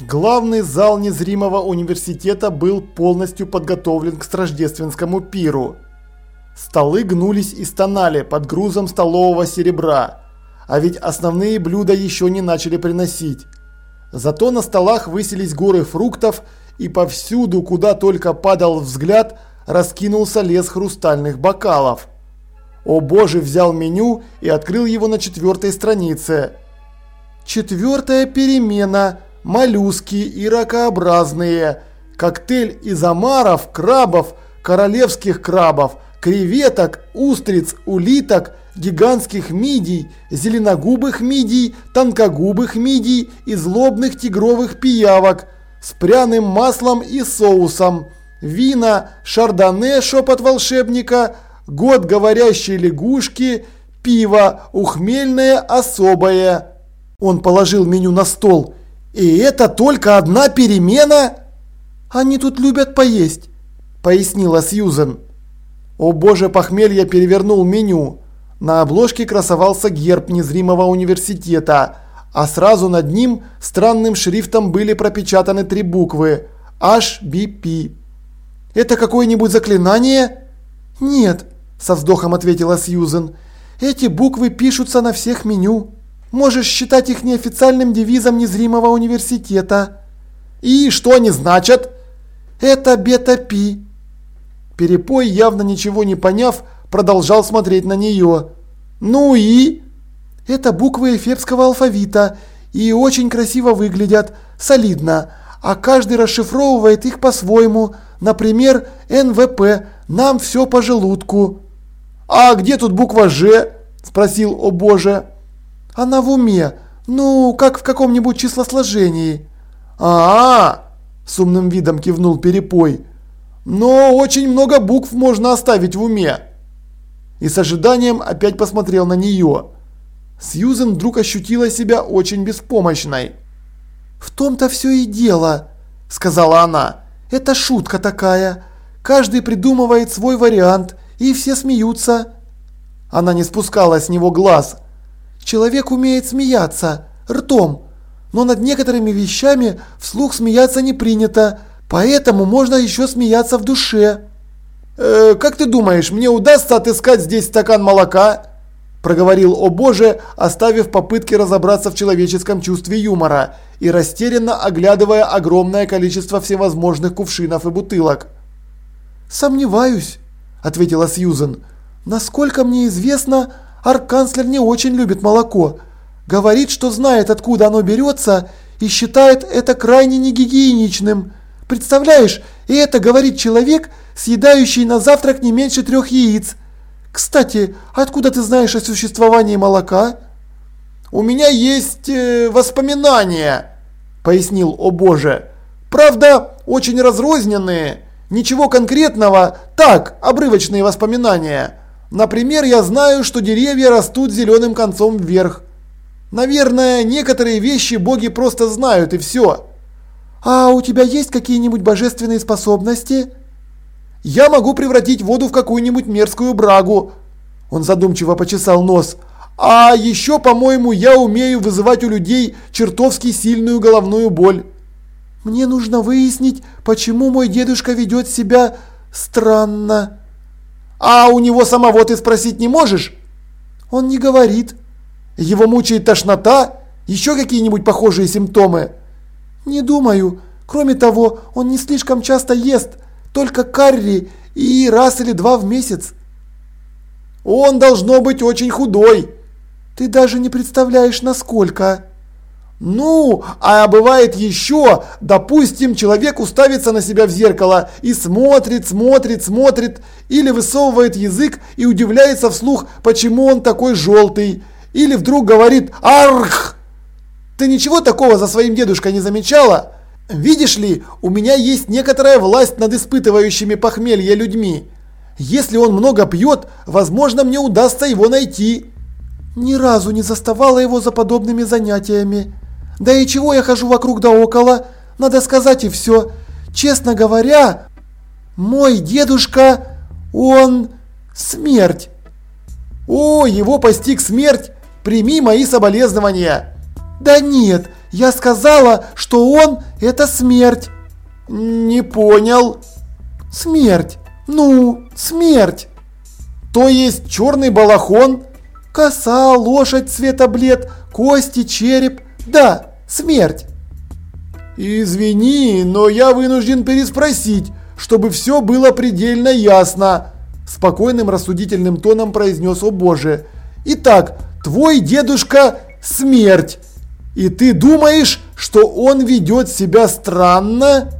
Главный зал незримого университета был полностью подготовлен к рождественскому пиру. Столы гнулись и стонали под грузом столового серебра, а ведь основные блюда еще не начали приносить. Зато на столах высились горы фруктов и повсюду, куда только падал взгляд, раскинулся лес хрустальных бокалов. О боже взял меню и открыл его на четвертой странице. Четвертая перемена. Моллюски и ракообразные. Коктейль из омаров, крабов, королевских крабов, креветок, устриц, улиток, гигантских мидий, зеленогубых мидий, тонкогубых мидий и злобных тигровых пиявок с пряным маслом и соусом. Вина, шардоне, шепот волшебника, год говорящей лягушки, пиво, ухмельное особое. Он положил меню на стол. «И это только одна перемена?» «Они тут любят поесть», – пояснила Сьюзен. О боже, похмелье перевернул меню. На обложке красовался герб незримого университета, а сразу над ним странным шрифтом были пропечатаны три буквы HBP. «Это какое-нибудь заклинание?» «Нет», – со вздохом ответила Сьюзен. «Эти буквы пишутся на всех меню». Можешь считать их неофициальным девизом незримого университета. И что они значат? Это бета-пи. Перепой, явно ничего не поняв, продолжал смотреть на нее. Ну и? Это буквы эфепского алфавита и очень красиво выглядят, солидно, а каждый расшифровывает их по-своему. Например, НВП «Нам все по желудку». «А где тут буква «Ж»?» – спросил «О боже». Она в уме. Ну, как в каком-нибудь числосложении. А, -а, -а с умным видом кивнул Перепой. Но очень много букв можно оставить в уме. И с ожиданием опять посмотрел на нее. Сьюзен вдруг ощутила себя очень беспомощной. «В том-то все и дело», – сказала она. «Это шутка такая. Каждый придумывает свой вариант, и все смеются». Она не спускала с него глаз – Человек умеет смеяться, ртом, но над некоторыми вещами вслух смеяться не принято, поэтому можно еще смеяться в душе. «Э, «Как ты думаешь, мне удастся отыскать здесь стакан молока?» проговорил «О боже», оставив попытки разобраться в человеческом чувстве юмора и растерянно оглядывая огромное количество всевозможных кувшинов и бутылок. «Сомневаюсь», – ответила Сьюзен. «Насколько мне известно, Арканцлер не очень любит молоко. Говорит, что знает, откуда оно берется, и считает это крайне негигиеничным. Представляешь, и это говорит человек, съедающий на завтрак не меньше трех яиц. Кстати, откуда ты знаешь о существовании молока? У меня есть э, воспоминания, пояснил о боже. Правда, очень разрозненные. Ничего конкретного, так, обрывочные воспоминания. Например, я знаю, что деревья растут зеленым концом вверх. Наверное, некоторые вещи боги просто знают и все. А у тебя есть какие-нибудь божественные способности? Я могу превратить воду в какую-нибудь мерзкую брагу. Он задумчиво почесал нос. А еще, по-моему, я умею вызывать у людей чертовски сильную головную боль. Мне нужно выяснить, почему мой дедушка ведет себя странно. А у него самого ты спросить не можешь? Он не говорит. Его мучает тошнота? Еще какие-нибудь похожие симптомы? Не думаю. Кроме того, он не слишком часто ест. Только карри и раз или два в месяц. Он должно быть очень худой. Ты даже не представляешь, насколько. Ну, а бывает еще, допустим, человек уставится на себя в зеркало и смотрит, смотрит, смотрит, или высовывает язык и удивляется вслух, почему он такой желтый, или вдруг говорит «Арх!». Ты ничего такого за своим дедушкой не замечала? Видишь ли, у меня есть некоторая власть над испытывающими похмелье людьми. Если он много пьет, возможно, мне удастся его найти. Ни разу не заставала его за подобными занятиями. Да и чего я хожу вокруг да около? Надо сказать и все. Честно говоря, мой дедушка, он смерть. О, его постиг смерть. Прими мои соболезнования. Да нет, Я сказала, что он – это смерть. Не понял. Смерть. Ну, смерть. То есть черный балахон? Коса, лошадь цвета блед, кости, череп. Да, смерть. Извини, но я вынужден переспросить, чтобы все было предельно ясно. Спокойным рассудительным тоном произнес «О боже». Итак, твой дедушка – смерть. И ты думаешь, что он ведет себя странно?